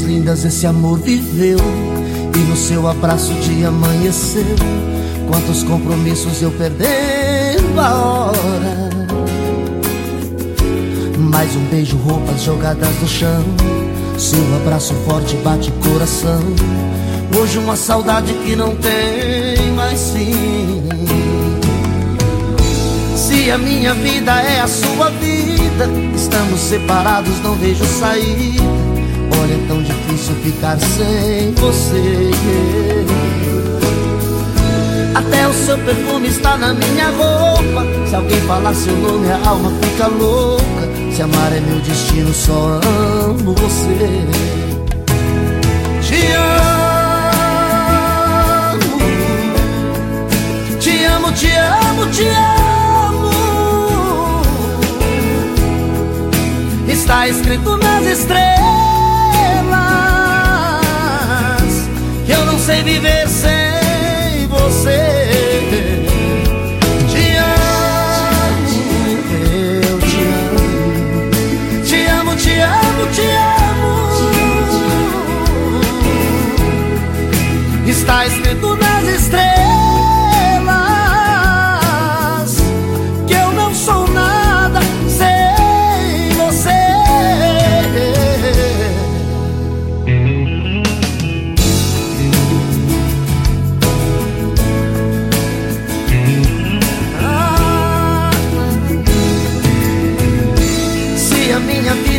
vidas esse amor viveu E no seu abraço o dia amanheceu. Quantos compromissos eu perdendo a hora. Mais um beijo, roupas jogadas no chão. Seu abraço forte bate coração. Hoje uma saudade que não tem mais fim. Se a minha vida é a sua vida Estamos separados, não vejo saída Olha, é tão difícil ficar sem você. Até o seu perfume está na minha roupa. Se alguém falar seu nome, a alma fica louca. Se amar é meu destino, só amo você. Te amo. Te amo, te amo, te amo. Está escrito nas estrelas sei viver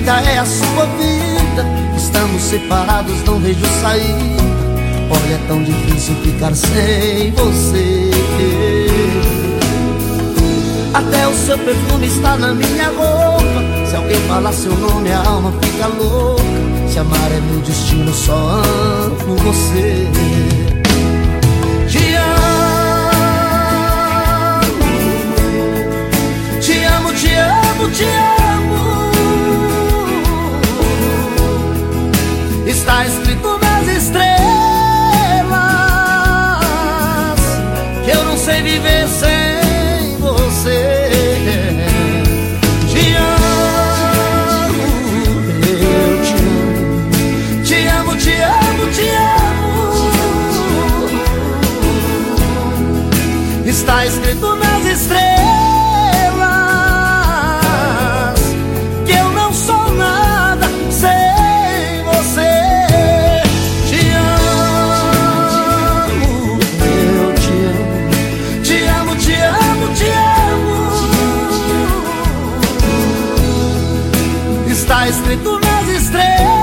vida é a sua vida. Estamos separados, não vejo saída. Olha, é tão difícil ficar sem você. Até o seu perfume está na minha roupa. Se alguém falar seu nome, a alma fica louca. Se amar é meu destino, só amo você. Te amo. Te amo, te amo, te amo Está escrito nas estrelas Que eu não sei viver sem você. Te amo, eu te amo. Te amo, te amo, te amo. Está escrito nas estrelas escrito nas estrelas